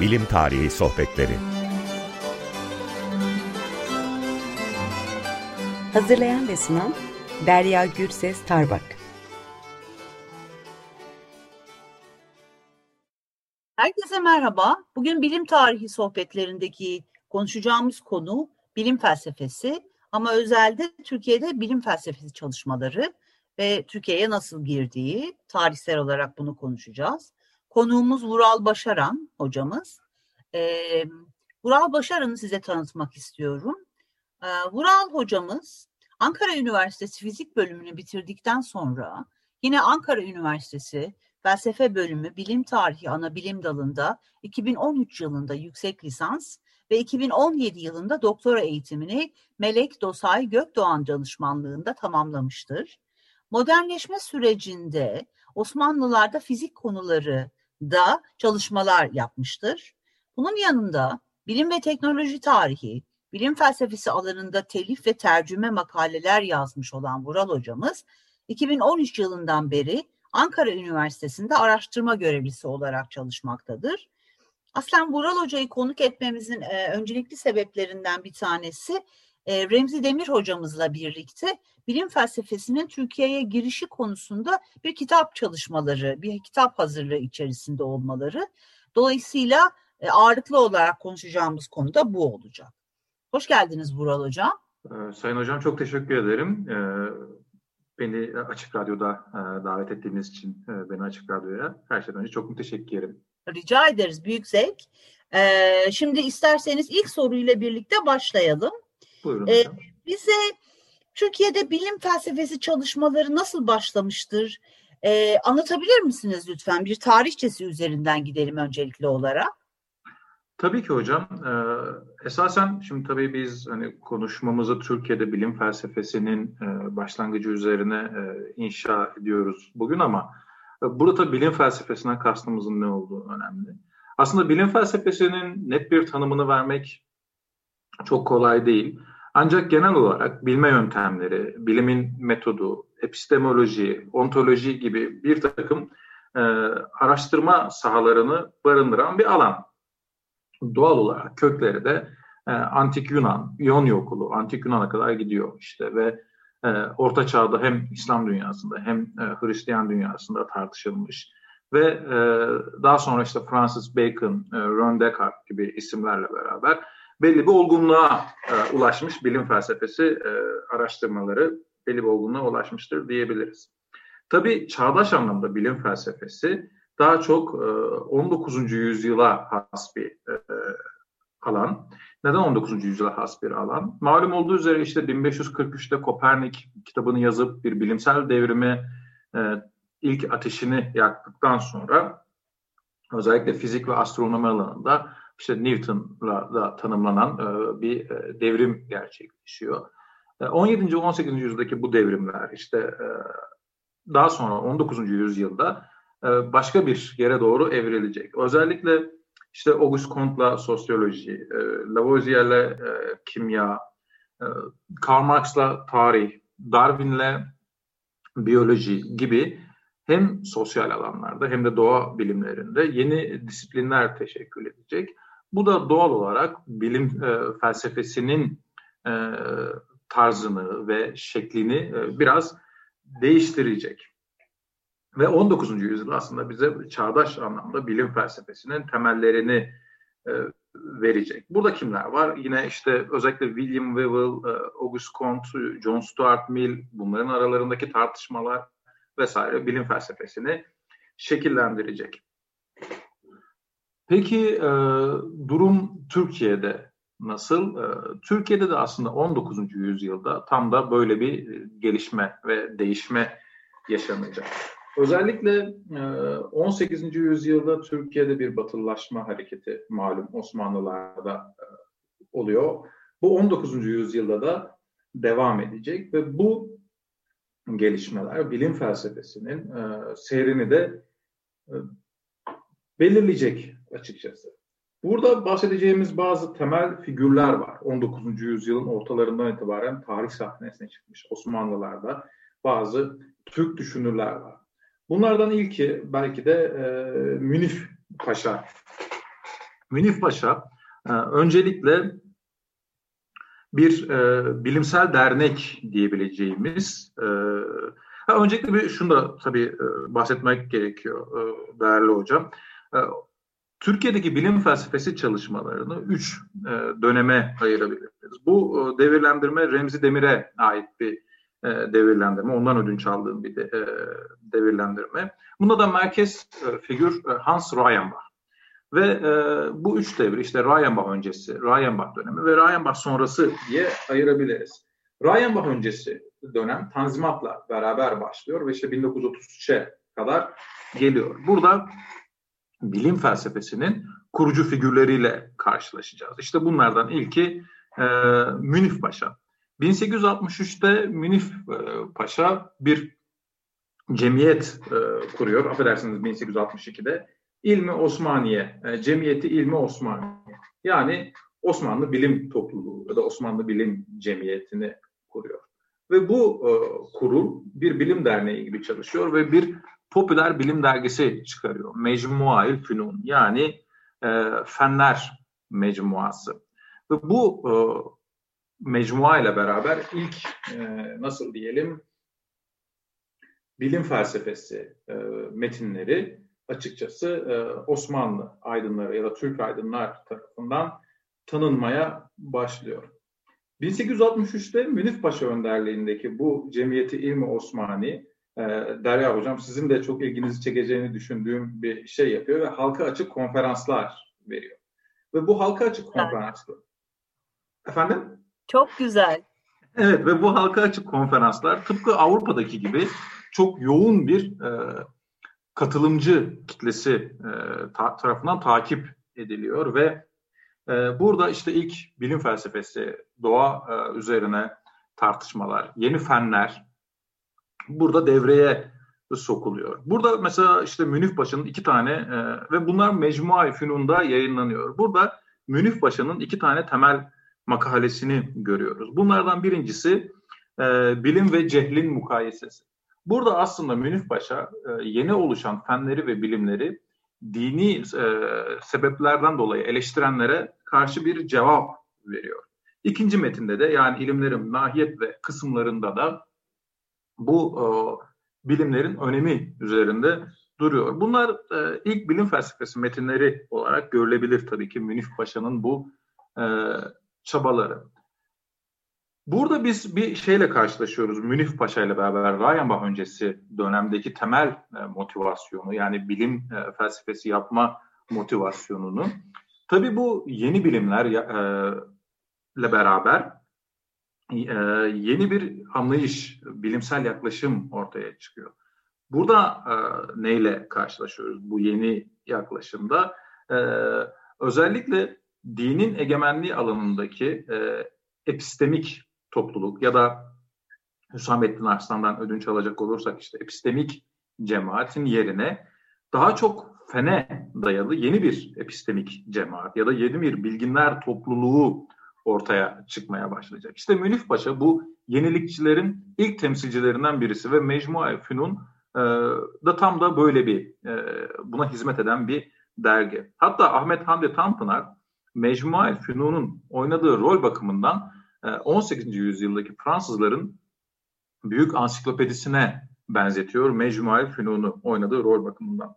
Bilim Tarihi Sohbetleri Hazırlayan ve sunan Derya Gürses Tarbak Herkese merhaba. Bugün bilim tarihi sohbetlerindeki konuşacağımız konu bilim felsefesi ama özelde Türkiye'de bilim felsefesi çalışmaları ve Türkiye'ye nasıl girdiği tarihsel olarak bunu konuşacağız. Konuğumuz Vural Başaran hocamız. Ee, Vural Başaran'ı size tanıtmak istiyorum. Ee, Vural hocamız Ankara Üniversitesi Fizik bölümünü bitirdikten sonra yine Ankara Üniversitesi Felsefe bölümü Bilim Tarihi ana bilim dalında 2013 yılında yüksek lisans ve 2017 yılında doktora eğitimini Melek Dosay Gökdoğan danışmanlığında tamamlamıştır. Modernleşme sürecinde Osmanlılarda fizik konuları da çalışmalar yapmıştır. Bunun yanında bilim ve teknoloji tarihi, bilim felsefesi alanında telif ve tercüme makaleler yazmış olan Vural hocamız 2013 yılından beri Ankara Üniversitesi'nde araştırma görevlisi olarak çalışmaktadır. Aslen Vural Hoca'yı konuk etmemizin e, öncelikli sebeplerinden bir tanesi e, Remzi Demir hocamızla birlikte bilim felsefesinin Türkiye'ye girişi konusunda bir kitap çalışmaları, bir kitap hazırlığı içerisinde olmaları. Dolayısıyla e, ağırlıklı olarak konuşacağımız konu da bu olacak. Hoş geldiniz Vural Hocam. Ee, Sayın Hocam çok teşekkür ederim. Ee, beni Açık Radyo'da e, davet ettiğiniz için e, beni Açık Radyo'ya her şeyden önce çok müteşekkir ederim. Rica ederiz. Büyük zevk. Ee, şimdi isterseniz ilk soruyla birlikte başlayalım. Buyurun ee, hocam. Bize Türkiye'de bilim felsefesi çalışmaları nasıl başlamıştır? Ee, anlatabilir misiniz lütfen? Bir tarihçesi üzerinden gidelim öncelikli olarak. Tabii ki hocam. Ee, esasen şimdi tabii biz hani konuşmamızı Türkiye'de bilim felsefesinin e, başlangıcı üzerine e, inşa ediyoruz bugün ama e, burada bilim felsefesinden kastımızın ne olduğu önemli. Aslında bilim felsefesinin net bir tanımını vermek çok kolay değil. Ancak genel olarak bilme yöntemleri, bilimin metodu, epistemoloji, ontoloji gibi bir takım e, araştırma sahalarını barındıran bir alan. Doğal olarak kökleri de e, Antik Yunan, İonya okulu, Antik Yunan'a kadar gidiyor işte ve e, Orta Çağ'da hem İslam dünyasında hem e, Hristiyan dünyasında tartışılmış ve e, daha sonra işte Francis Bacon, e, Ron Descartes gibi isimlerle beraber belli bir olgunluğa e, ulaşmış bilim felsefesi e, araştırmaları belli bir olgunluğa ulaşmıştır diyebiliriz. Tabii çağdaş anlamda bilim felsefesi daha çok e, 19. yüzyıla has bir e, alan. Neden 19. yüzyıla has bir alan? Malum olduğu üzere işte 1543'te Kopernik kitabını yazıp bir bilimsel devrimi e, ilk ateşini yaktıktan sonra özellikle fizik ve astronomi alanında işte Newton'la da tanımlanan e, bir e, devrim gerçekleşiyor. E, 17. 18. yüzyıldaki bu devrimler işte e, daha sonra 19. yüzyılda e, başka bir yere doğru evrilecek. Özellikle işte Auguste Comte'la sosyoloji, e, Lavoisier'le e, kimya, e, Karl Marx'la tarih, Darwin'le biyoloji gibi hem sosyal alanlarda hem de doğa bilimlerinde yeni disiplinler teşekkül edecek. Bu da doğal olarak bilim e, felsefesinin e, tarzını ve şeklini e, biraz değiştirecek. Ve 19. yüzyıl aslında bize çağdaş anlamda bilim felsefesinin temellerini e, verecek. Burada kimler var? Yine işte özellikle William Whewell, e, Auguste Comte, John Stuart Mill bunların aralarındaki tartışmalar vesaire bilim felsefesini şekillendirecek. Peki e, durum Türkiye'de nasıl? E, Türkiye'de de aslında 19. yüzyılda tam da böyle bir gelişme ve değişme yaşanacak. Özellikle e, 18. yüzyılda Türkiye'de bir batılılaşma hareketi malum Osmanlılar'da e, oluyor. Bu 19. yüzyılda da devam edecek ve bu gelişmeler bilim felsefesinin e, seyrini de e, belirleyecek açıkçası. Burada bahsedeceğimiz bazı temel figürler var. 19. yüzyılın ortalarından itibaren tarih sahnesine çıkmış Osmanlılar'da bazı Türk düşünürler var. Bunlardan ilki belki de e, Münif Paşa Münif Paşa e, öncelikle bir e, bilimsel dernek diyebileceğimiz e, ha, öncelikle bir şunu da tabii e, bahsetmek gerekiyor e, değerli hocam. E, Türkiye'deki bilim felsefesi çalışmalarını üç e, döneme ayırabiliriz. Bu e, devirlendirme Remzi Demir'e ait bir e, devirlendirme. Ondan ödünç aldığım bir de, e, devirlendirme. Bunda da merkez e, figür e, Hans Reichenbach. Ve e, bu üç devir işte Reichenbach öncesi, Reichenbach dönemi ve Reichenbach sonrası diye ayırabiliriz. Reichenbach öncesi dönem Tanzimat'la beraber başlıyor ve işte 1933'e kadar geliyor. Burada bilim felsefesinin kurucu figürleriyle karşılaşacağız. İşte bunlardan ilki e, Münif Paşa. 1863'te Münif e, Paşa bir cemiyet e, kuruyor. Affedersiniz 1862'de. İlmi Osmaniye, e, Cemiyeti İlmi Osmaniye. Yani Osmanlı Bilim Topluluğu ya da Osmanlı Bilim Cemiyeti'ni kuruyor. Ve bu e, kurul bir bilim derneği gibi çalışıyor ve bir popüler bilim dergisi çıkarıyor. Mecmuail Fünun yani e, Fenler Mecmuası. Ve bu e, mecmua ile beraber ilk e, nasıl diyelim bilim felsefesi e, metinleri açıkçası e, Osmanlı aydınları ya da Türk aydınlar tarafından tanınmaya başlıyor. 1863'te Münif Paşa önderliğindeki bu Cemiyeti İlmi Osmani e, Derya Hocam sizin de çok ilginizi çekeceğini düşündüğüm bir şey yapıyor ve halka açık konferanslar veriyor. Ve bu halka açık konferanslar. Efendim? Çok güzel. Evet ve bu halka açık konferanslar tıpkı Avrupa'daki gibi çok yoğun bir e, katılımcı kitlesi e, ta, tarafından takip ediliyor ve e, burada işte ilk bilim felsefesi, doğa e, üzerine tartışmalar, yeni fenler burada devreye sokuluyor. Burada mesela işte Münif Paşa'nın iki tane e, ve bunlar Mecmua-i Fünun'da yayınlanıyor. Burada Münif Paşa'nın iki tane temel makalesini görüyoruz. Bunlardan birincisi e, bilim ve cehlin mukayesesi. Burada aslında Münif Paşa e, yeni oluşan fenleri ve bilimleri dini e, sebeplerden dolayı eleştirenlere karşı bir cevap veriyor. İkinci metinde de yani ilimlerin mahiyet ve kısımlarında da bu e, bilimlerin önemi üzerinde duruyor. Bunlar e, ilk bilim felsefesi metinleri olarak görülebilir tabii ki Münif Paşa'nın bu e, çabaları. Burada biz bir şeyle karşılaşıyoruz. Münif Paşa ile beraber Rayenbach öncesi dönemdeki temel e, motivasyonu yani bilim e, felsefesi yapma motivasyonunu. Tabii bu yeni bilimler e, beraber yeni bir anlayış, bilimsel yaklaşım ortaya çıkıyor. Burada e, neyle karşılaşıyoruz bu yeni yaklaşımda? E, özellikle dinin egemenliği alanındaki e, epistemik topluluk ya da Hüsamettin Arslan'dan ödünç alacak olursak işte epistemik cemaatin yerine daha çok fene dayalı yeni bir epistemik cemaat ya da yeni bir bilginler topluluğu ortaya çıkmaya başlayacak. İşte Münif Paşa bu yenilikçilerin ilk temsilcilerinden birisi ve Mecmua Fünun e, da tam da böyle bir e, buna hizmet eden bir dergi. Hatta Ahmet Hamdi Tanpınar Mecmua Fünun'un oynadığı rol bakımından 18. Ee, yüzyıldaki Fransızların büyük ansiklopedisine benzetiyor Mecmuail Fünun'u oynadığı rol bakımından.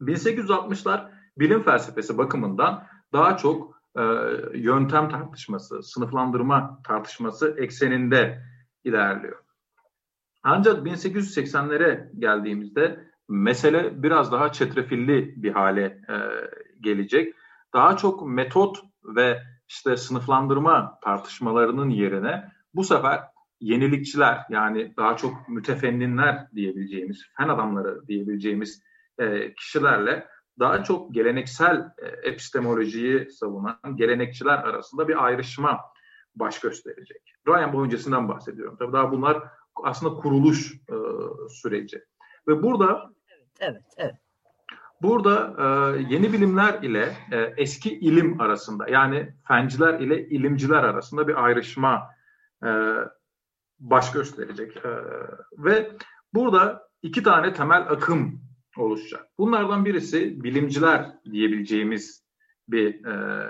1860'lar bilim felsefesi bakımından daha çok e, yöntem tartışması, sınıflandırma tartışması ekseninde ilerliyor. Ancak 1880'lere geldiğimizde mesele biraz daha çetrefilli bir hale e, gelecek. Daha çok metot ve işte sınıflandırma tartışmalarının yerine bu sefer yenilikçiler yani daha çok mütefenninler diyebileceğimiz, fen adamları diyebileceğimiz e, kişilerle daha çok geleneksel e, epistemolojiyi savunan gelenekçiler arasında bir ayrışma baş gösterecek. Ryan bu öncesinden bahsediyorum. Tabii daha bunlar aslında kuruluş e, süreci. Ve burada evet, evet, evet. Burada e, yeni bilimler ile e, eski ilim arasında yani fenciler ile ilimciler arasında bir ayrışma e, baş gösterecek. E, ve burada iki tane temel akım oluşacak. Bunlardan birisi bilimciler diyebileceğimiz bir e,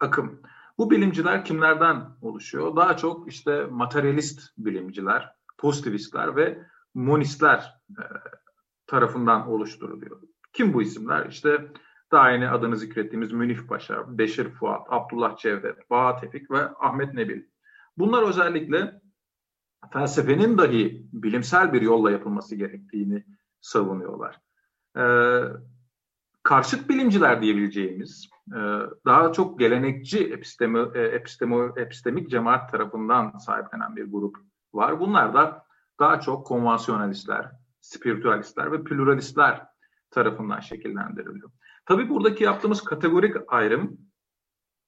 akım. Bu bilimciler kimlerden oluşuyor? Daha çok işte materyalist bilimciler, pozitivistler ve monistler e, tarafından oluşturuluyor. Kim bu isimler? İşte daha yeni adını zikrettiğimiz Münif Paşa, Beşir Fuat, Abdullah Cevdet, Baha Tevfik ve Ahmet Nebil. Bunlar özellikle felsefenin dahi bilimsel bir yolla yapılması gerektiğini savunuyorlar. Ee, karşıt bilimciler diyebileceğimiz e, daha çok gelenekçi epistemi, e, epistemo, epistemik cemaat tarafından sahiplenen bir grup var. Bunlar da daha çok konvansiyonalistler, spiritüalistler ve pluralistler tarafından şekillendiriliyor. Tabii buradaki yaptığımız kategorik ayrım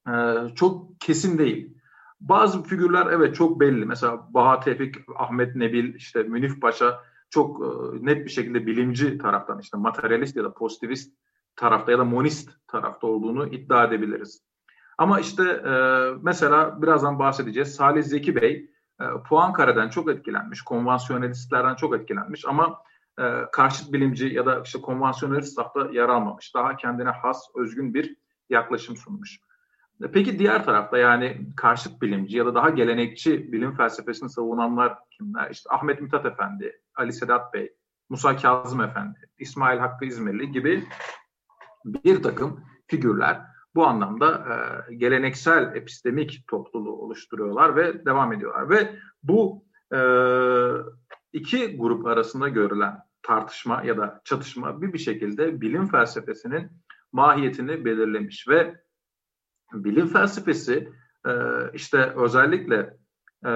e, çok kesin değil. Bazı figürler evet çok belli. Mesela Baha Tevfik, Ahmet Nebil, işte Münif Paşa çok net bir şekilde bilimci taraftan işte materyalist ya da pozitivist tarafta ya da monist tarafta olduğunu iddia edebiliriz. Ama işte e, mesela birazdan bahsedeceğiz. Salih Zeki Bey e, çok etkilenmiş, konvansiyonelistlerden çok etkilenmiş ama e, karşıt bilimci ya da işte konvansiyonelist safta yer almamış. Daha kendine has, özgün bir yaklaşım sunmuş. E, peki diğer tarafta yani karşıt bilimci ya da daha gelenekçi bilim felsefesini savunanlar kimler? İşte Ahmet Mithat Efendi, Ali Sedat Bey, Musa Kazım Efendi, İsmail Hakkı İzmirli gibi bir takım figürler bu anlamda e, geleneksel epistemik topluluğu oluşturuyorlar ve devam ediyorlar. Ve bu e, iki grup arasında görülen tartışma ya da çatışma bir bir şekilde bilim felsefesinin mahiyetini belirlemiş ve bilim felsefesi e, işte özellikle e,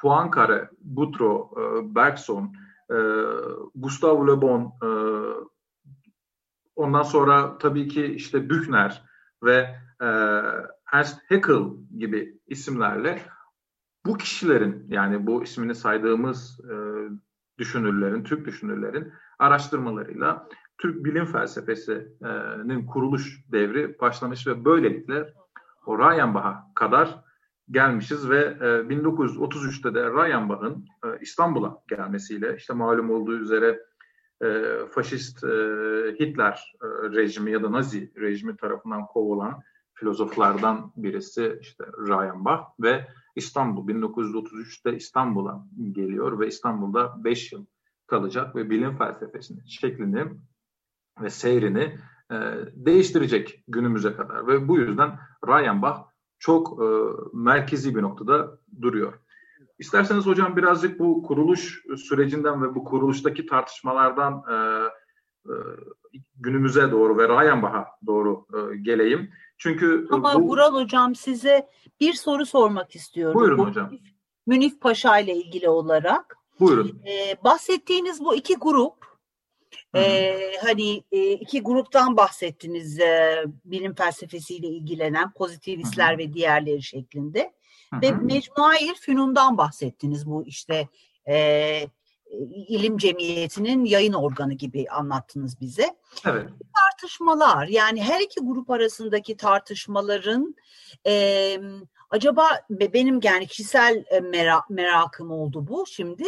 Poincaré, Boutro, e, Bergson, e, Gustave Le Bon, e, Ondan sonra tabii ki işte Büchner ve e, Ernst Haeckel gibi isimlerle bu kişilerin yani bu ismini saydığımız düşünürlerin, Türk düşünürlerin araştırmalarıyla Türk bilim felsefesinin kuruluş devri başlamış ve böylelikle o Rayenbach'a kadar gelmişiz ve e, 1933'te de Rayenbach'ın e, İstanbul'a gelmesiyle işte malum olduğu üzere e, faşist e, Hitler e, rejimi ya da Nazi rejimi tarafından kovulan filozoflardan birisi işte Rayenbach ve İstanbul. 1933'te İstanbul'a geliyor ve İstanbul'da 5 yıl kalacak ve bilim felsefesinin şeklini ve seyrini e, değiştirecek günümüze kadar ve bu yüzden Rayenbach çok e, merkezi bir noktada duruyor. İsterseniz hocam birazcık bu kuruluş sürecinden ve bu kuruluştaki tartışmalardan e, e, günümüze doğru ve Rayenbach'a doğru e, geleyim. Çünkü Ama bu... Vural hocam size bir soru sormak istiyorum. Buyurun bu, hocam. Münif Paşa ile ilgili olarak. Buyurun. Ee, bahsettiğiniz bu iki grup ee, hani e, iki gruptan bahsettiniz e, bilim felsefesiyle ilgilenen pozitivistler Hı-hı. ve diğerleri şeklinde. Hı-hı. Ve Mecmuair Fünun'dan bahsettiniz bu işte e, ilim cemiyetinin yayın organı gibi anlattınız bize. Evet. Tartışmalar yani her iki grup arasındaki tartışmaların e, acaba benim yani kişisel merak, merakım oldu bu şimdi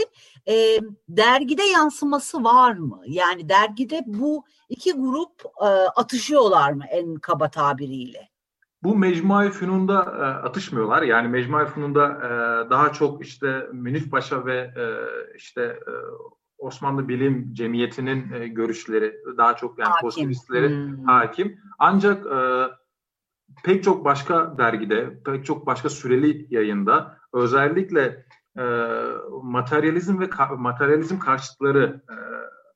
e, dergide yansıması var mı? Yani dergide bu iki grup e, atışıyorlar mı en kaba tabiriyle? Bu Mecmuay Fünun'da e, atışmıyorlar. Yani Mecmuay Fünun'da e, daha çok işte Münif Paşa ve e, işte e, Osmanlı Bilim Cemiyeti'nin e, görüşleri daha çok yani hakim. pozitivistleri hmm. hakim. Ancak e, pek çok başka dergide, pek çok başka süreli yayında özellikle e, materyalizm ve ka- materyalizm karşıtları e,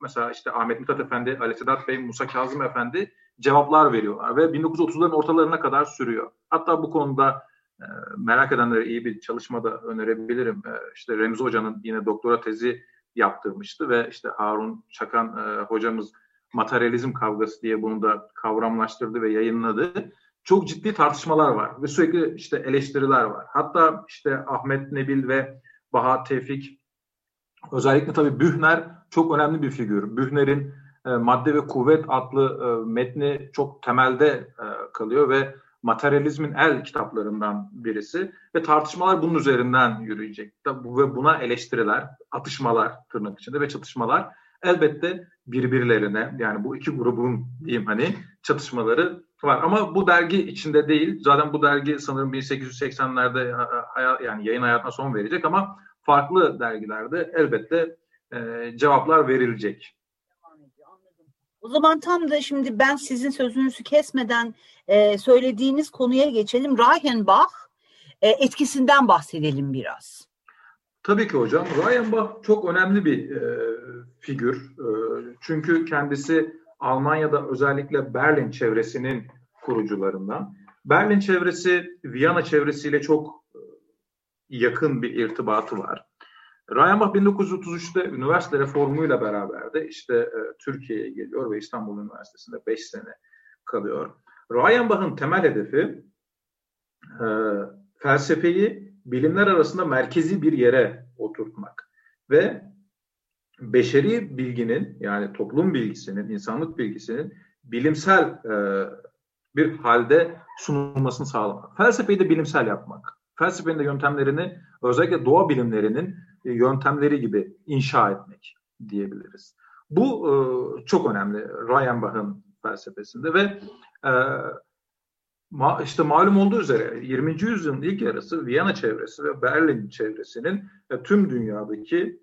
mesela işte Ahmet Mithat Efendi, Ali Sedat Bey, Musa Kazım Efendi cevaplar veriyorlar ve 1930'ların ortalarına kadar sürüyor. Hatta bu konuda e, merak edenlere iyi bir çalışma da önerebilirim. E, işte Remzi Hoca'nın yine doktora tezi yaptırmıştı ve işte Harun Çakan e, hocamız materyalizm kavgası diye bunu da kavramlaştırdı ve yayınladı. Çok ciddi tartışmalar var ve sürekli işte eleştiriler var. Hatta işte Ahmet Nebil ve Baha Tevfik özellikle tabii Bühner çok önemli bir figür. Bühner'in e, Madde ve Kuvvet adlı e, metni çok temelde e, kalıyor ve materyalizmin el kitaplarından birisi ve tartışmalar bunun üzerinden yürüyecek. Ve buna eleştiriler, atışmalar tırnak içinde ve çatışmalar elbette birbirlerine yani bu iki grubun diyeyim hani çatışmaları var. Ama bu dergi içinde değil. Zaten bu dergi sanırım 1880'lerde yani yayın hayatına son verecek ama farklı dergilerde elbette e, cevaplar verilecek. O zaman tam da şimdi ben sizin sözünüzü kesmeden e, söylediğiniz konuya geçelim. Reichenbach e, etkisinden bahsedelim biraz. Tabii ki hocam. Reichenbach çok önemli bir e, figür. E, çünkü kendisi Almanya'da özellikle Berlin çevresinin kurucularından. Berlin çevresi Viyana çevresiyle çok e, yakın bir irtibatı var. Reichenbach 1933'te üniversite reformuyla beraber de işte e, Türkiye'ye geliyor ve İstanbul Üniversitesi'nde 5 sene kalıyor. Reichenbach'ın temel hedefi e, felsefeyi bilimler arasında merkezi bir yere oturtmak ve beşeri bilginin yani toplum bilgisinin, insanlık bilgisinin bilimsel e, bir halde sunulmasını sağlamak. Felsefeyi de bilimsel yapmak. Felsefenin de yöntemlerini özellikle doğa bilimlerinin e, yöntemleri gibi inşa etmek diyebiliriz. Bu e, çok önemli Reichenbach'ın felsefesinde ve e, ma, işte malum olduğu üzere 20. yüzyılın ilk yarısı Viyana çevresi ve Berlin çevresinin e, tüm dünyadaki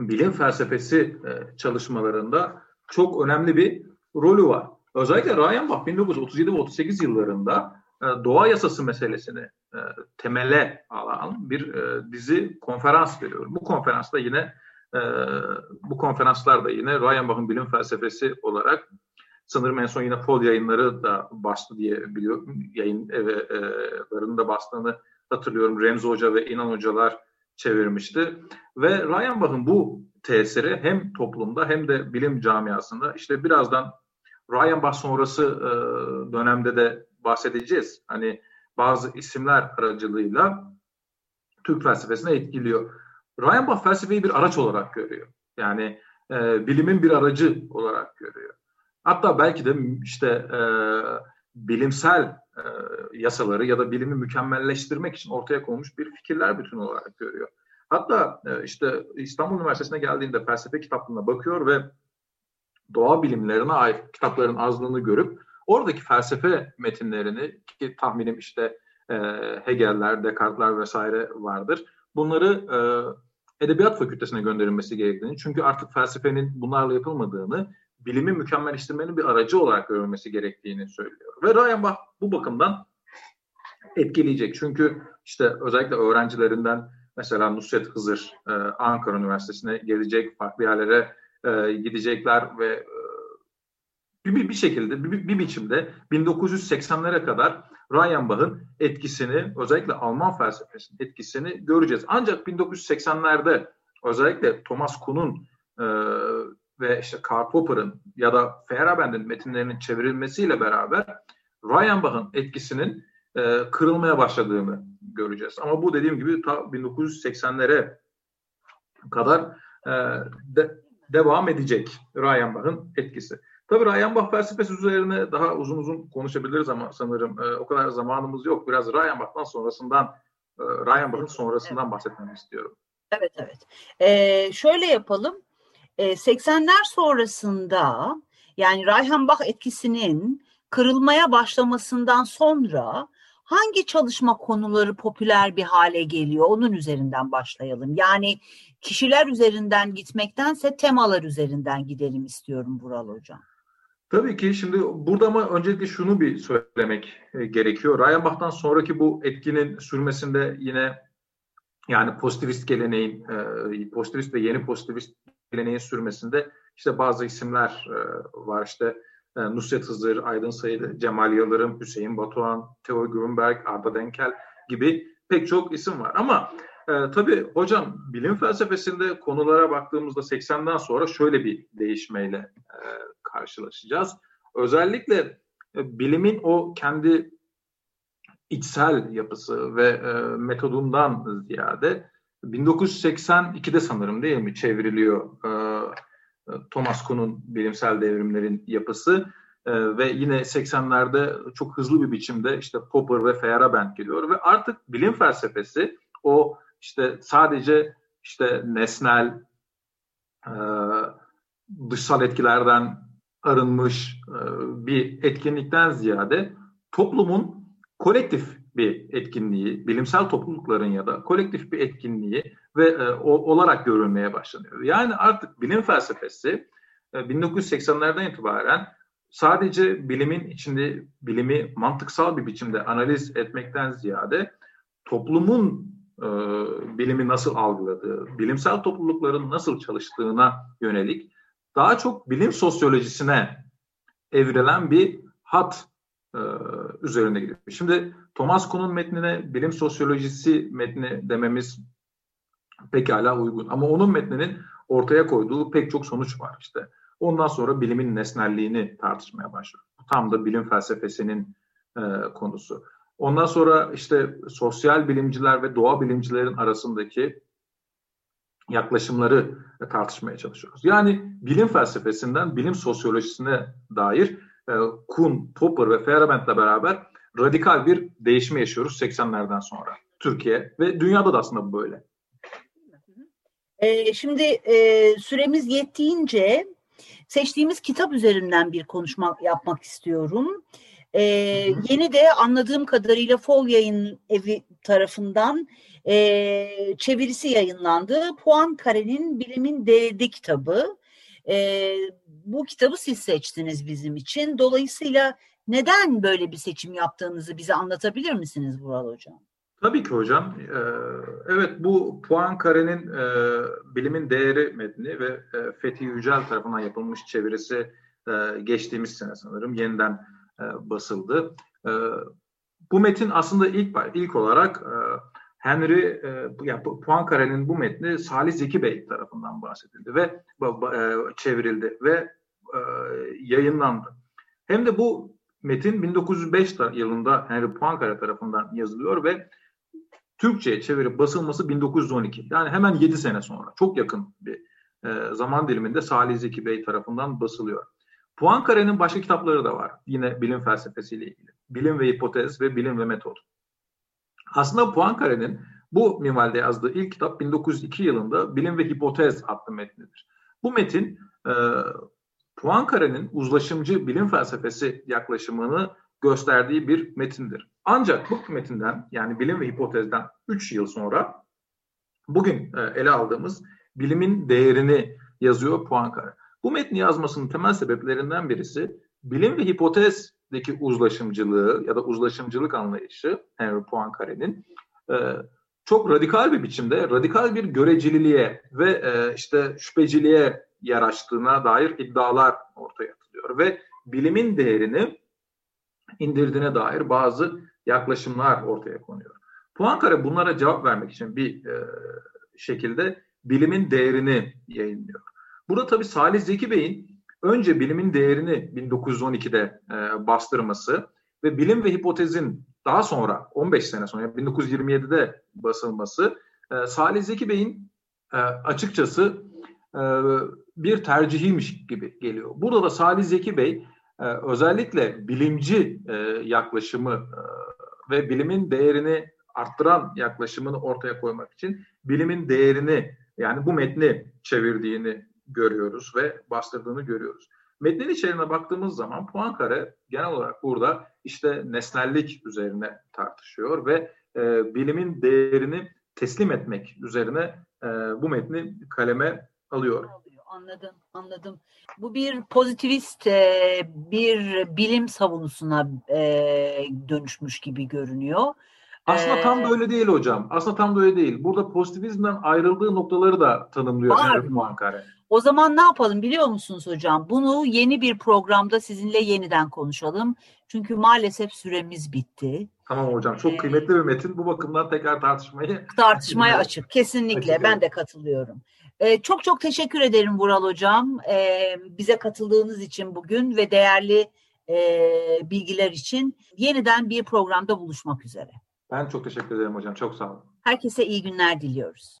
bilim felsefesi e, çalışmalarında çok önemli bir rolü var. Özellikle Reichenbach 1937 ve 38 yıllarında e, doğa yasası meselesini temele alan bir dizi konferans veriyor. Bu konferansta yine bu konferanslarda yine Reichenbach'ın bilim felsefesi olarak sanırım en son yine Fol yayınları da bastı diye biliyorum. Yayın evlerinin de bastığını hatırlıyorum. Remzi Hoca ve İnan Hocalar çevirmişti. Ve Reichenbach'ın bu tesiri hem toplumda hem de bilim camiasında işte birazdan Reichenbach sonrası e, dönemde de bahsedeceğiz. Hani bazı isimler aracılığıyla Türk felsefesine etkiliyor. Reichenbach felsefeyi bir araç olarak görüyor. Yani e, bilimin bir aracı olarak görüyor. Hatta belki de işte e, bilimsel e, yasaları ya da bilimi mükemmelleştirmek için ortaya konmuş bir fikirler bütünü olarak görüyor. Hatta e, işte İstanbul Üniversitesi'ne geldiğinde felsefe kitaplarına bakıyor ve doğa bilimlerine ait kitapların azlığını görüp oradaki felsefe metinlerini ki tahminim işte e, Hegel'ler, Descartes'ler vesaire vardır. Bunları e, Edebiyat Fakültesine gönderilmesi gerektiğini çünkü artık felsefenin bunlarla yapılmadığını bilimi mükemmelleştirmenin bir aracı olarak görülmesi gerektiğini söylüyor. Ve Reichenbach bu bakımdan etkileyecek. Çünkü işte özellikle öğrencilerinden mesela Nusret Hızır e, Ankara Üniversitesi'ne gelecek, farklı yerlere e, gidecekler ve e, bir, bir şekilde, bir, bir biçimde 1980'lere kadar Reichenbach'ın etkisini, özellikle Alman felsefesinin etkisini göreceğiz. Ancak 1980'lerde özellikle Thomas Kuhn'un ve işte Karl Popper'ın ya da Feyerabend'in metinlerinin çevrilmesiyle beraber Reichenbach'ın etkisinin e, kırılmaya başladığını göreceğiz. Ama bu dediğim gibi ta 1980'lere kadar e, de, devam edecek Reichenbach'ın etkisi. Tabii Reichenbach felsefesi üzerine daha uzun uzun konuşabiliriz ama sanırım e, o kadar zamanımız yok. Biraz Reichenbach'tan sonrasından, e, Reichenbach'ın sonrasından bahsetmemi istiyorum. Evet, evet. Ee, şöyle yapalım. 80'ler sonrasında yani Reichenbach etkisinin kırılmaya başlamasından sonra hangi çalışma konuları popüler bir hale geliyor? Onun üzerinden başlayalım. Yani kişiler üzerinden gitmektense temalar üzerinden gidelim istiyorum Vural Hocam. Tabii ki şimdi burada ama öncelikle şunu bir söylemek e, gerekiyor. Reichenbach'tan sonraki bu etkinin sürmesinde yine yani pozitivist geleneğin, e, pozitivist ve yeni pozitivist geleneğin sürmesinde işte bazı isimler e, var işte e, Nusret Hızır, Aydın Sayılı, Cemal Yıldırım, Hüseyin Batuhan, Theo Grünberg, Arda Denkel gibi pek çok isim var. Ama e, tabii hocam bilim felsefesinde konulara baktığımızda 80'den sonra şöyle bir değişmeyle e, karşılaşacağız. Özellikle e, bilimin o kendi içsel yapısı ve e, metodundan ziyade 1982'de sanırım değil mi çevriliyor e, e, Thomas Kuhn'un bilimsel devrimlerin yapısı e, ve yine 80'lerde çok hızlı bir biçimde işte Popper ve Feyerabend geliyor ve artık bilim felsefesi o işte sadece işte nesnel e, dışsal etkilerden arınmış e, bir etkinlikten ziyade toplumun kolektif bir etkinliği, bilimsel toplulukların ya da kolektif bir etkinliği ve e, o, olarak görülmeye başlanıyor. Yani artık bilim felsefesi e, 1980'lerden itibaren sadece bilimin içinde bilimi mantıksal bir biçimde analiz etmekten ziyade toplumun e, bilimi nasıl algıladığı, bilimsel toplulukların nasıl çalıştığına yönelik daha çok bilim sosyolojisine evrilen bir hat e, üzerine gidiyor. Şimdi Thomas Kuhn'un metnine bilim sosyolojisi metni dememiz pekala uygun. Ama onun metninin ortaya koyduğu pek çok sonuç var işte. Ondan sonra bilimin nesnelliğini tartışmaya başlıyor. Bu tam da bilim felsefesinin e, konusu. Ondan sonra işte sosyal bilimciler ve doğa bilimcilerin arasındaki yaklaşımları tartışmaya çalışıyoruz. Yani bilim felsefesinden bilim sosyolojisine dair e, Kuhn, Popper ve Feyerabend'le beraber radikal bir değişme yaşıyoruz 80'lerden sonra. Türkiye ve dünyada da aslında bu böyle. Ee, şimdi e, süremiz yettiğince seçtiğimiz kitap üzerinden bir konuşma yapmak istiyorum. Ee, yeni de anladığım kadarıyla Fol Yayın Evi tarafından e, çevirisi yayınlandı. Puan Kare'nin Bilimin Değerli kitabı. E, bu kitabı siz seçtiniz bizim için. Dolayısıyla neden böyle bir seçim yaptığınızı bize anlatabilir misiniz Vural Hocam? Tabii ki hocam. Evet bu Poincaré'nin e, Bilimin Değeri metni ve Fethi Yücel tarafından yapılmış çevirisi geçtiğimiz sene sanırım yeniden basıldı. Bu metin aslında ilk ilk olarak Henry e, yani Poincaré'nin bu metni Salih Zeki Bey tarafından bahsedildi ve çevrildi ve yayınlandı. Hem de bu metin 1905 yılında Henry Poincaré tarafından yazılıyor ve Türkçe'ye çevirip basılması 1912. Yani hemen 7 sene sonra. Çok yakın bir e, zaman diliminde Salih Zeki Bey tarafından basılıyor. Poincaré'nin başka kitapları da var. Yine bilim felsefesiyle ilgili. Bilim ve hipotez ve bilim ve metod. Aslında Poincaré'nin bu minvalde yazdığı ilk kitap 1902 yılında Bilim ve Hipotez adlı metnidir. Bu metin e, Poincaré'nin uzlaşımcı bilim felsefesi yaklaşımını gösterdiği bir metindir. Ancak bu metinden yani bilim ve hipotezden 3 yıl sonra bugün e, ele aldığımız bilimin değerini yazıyor Poincaré. Bu metni yazmasının temel sebeplerinden birisi bilim ve hipotezdeki uzlaşımcılığı ya da uzlaşımcılık anlayışı Henry Poincaré'nin e, çok radikal bir biçimde radikal bir görecililiğe ve e, işte şüpheciliğe yer açtığına dair iddialar ortaya atılıyor ve bilimin değerini indirdiğine dair bazı yaklaşımlar ortaya konuyor. Poincaré bunlara cevap vermek için bir e, şekilde bilimin değerini yayınlıyor. Burada tabii Salih Zeki Bey'in önce bilimin değerini 1912'de e, bastırması ve bilim ve hipotezin daha sonra 15 sene sonra 1927'de basılması e, Salih Zeki Bey'in e, açıkçası e, bir tercihiymiş gibi geliyor. Burada da Salih Zeki Bey e, özellikle bilimci e, yaklaşımı e, ve bilimin değerini arttıran yaklaşımını ortaya koymak için bilimin değerini yani bu metni çevirdiğini görüyoruz ve bastırdığını görüyoruz. Metnin içeriğine baktığımız zaman Poincaré genel olarak burada işte nesnellik üzerine tartışıyor ve e, bilimin değerini teslim etmek üzerine e, bu metni kaleme alıyor. Anladım, anladım. Bu bir pozitivist, e, bir bilim savunusuna e, dönüşmüş gibi görünüyor. Aslında ee, tam da öyle değil hocam. Aslında tam da öyle değil. Burada pozitivizmden ayrıldığı noktaları da tanımlıyor Poincaré. O zaman ne yapalım biliyor musunuz hocam? Bunu yeni bir programda sizinle yeniden konuşalım. Çünkü maalesef süremiz bitti. Tamam hocam. Çok ee, kıymetli bir metin. Bu bakımdan tekrar tartışmayı... Tartışmaya açık. Kesinlikle. Açık, ben de katılıyorum. Ee, çok çok teşekkür ederim Vural hocam. Ee, bize katıldığınız için bugün ve değerli e, bilgiler için. Yeniden bir programda buluşmak üzere. Ben çok teşekkür ederim hocam. Çok sağ olun. Herkese iyi günler diliyoruz.